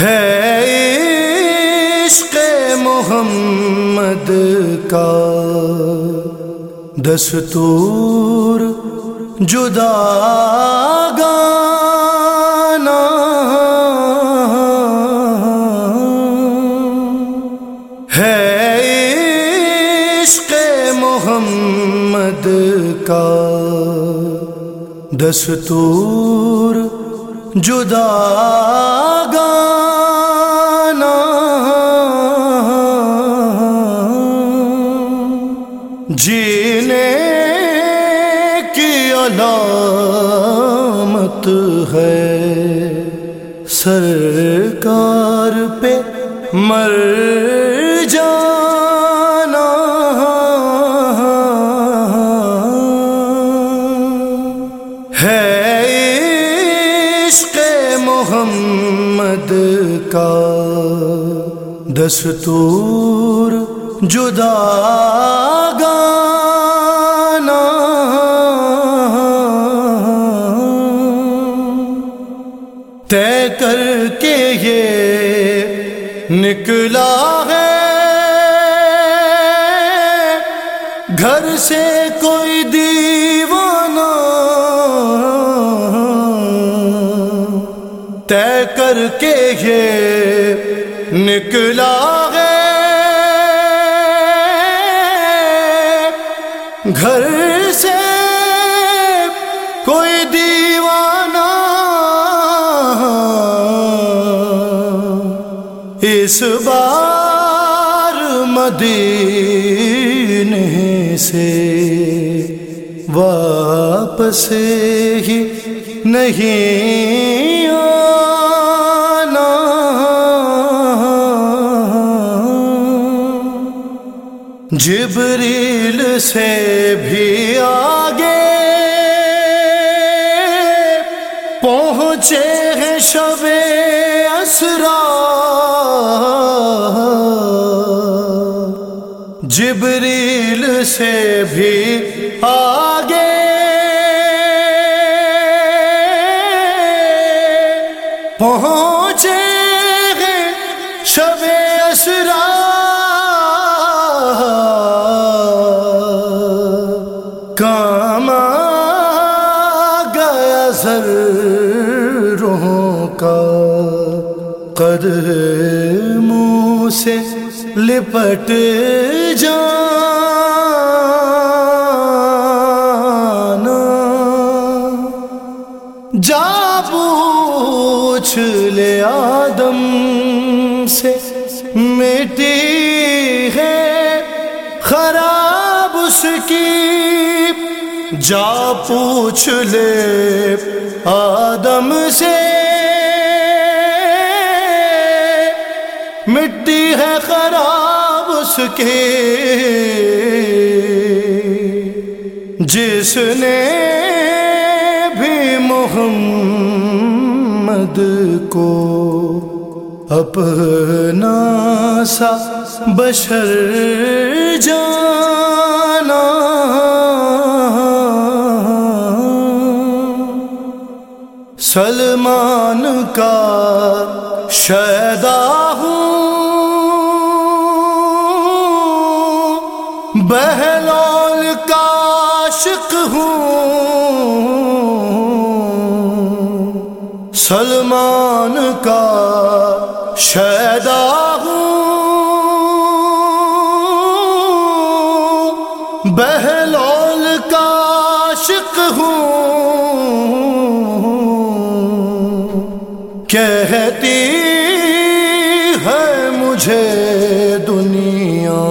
ہے عشق محمد کا دستور جدا گانا۔ ہے عشق محمد کا دستور جدا گانا۔ علامت ہے سرکار پہ مر جانا۔ ہے عشق محمد کا دستور جدا گانا طے کر کے یہ نکلا ہے۔ گھر سے کوئی دیوانہ طے کر کے یہ نکلا ہے۔ گھر سے اس بار مدینے سے واپس ہی نہیں آنا۔ جبریل سے بھی آگے پہنچے ہیں شب اسرا۔ جبریل سے بھی آگے۔ پہنچے ہیں شب اسرا۔ کام گیا سر روحوں کا قد منہ سے۔ لپٹ جانا۔ جا پوچھ لے آدم سے، مٹی ہے خراب اس کی۔ جا پوچھ لے آدم سے مٹی ہے خراب اس کی جس نے بھی محمد کو اپنا سا بشر جانا۔ سلمان کا شیدا سلمان کا شیدا ہوں۔ بہلول کا عاشق ہوں۔ کہتی ہے مجھے دنیا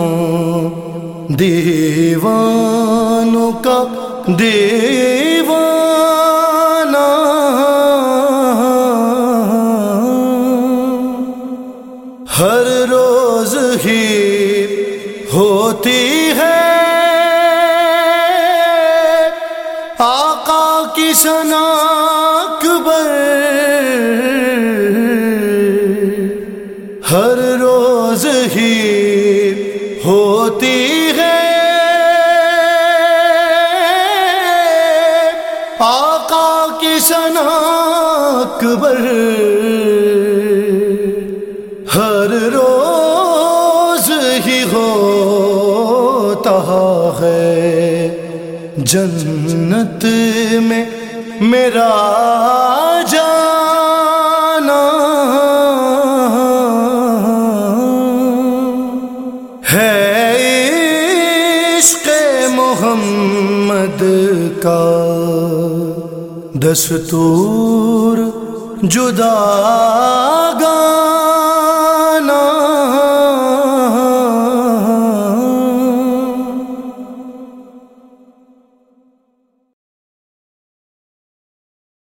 دیوانوں کا دیوانہ آقا کی سنا اکبر۔ ہر روز ہی ہوتی ہے۔ آقا کی سنا اکبر۔ جنت میں میرا جانا ہے عشق محمد کا دستور جدا گا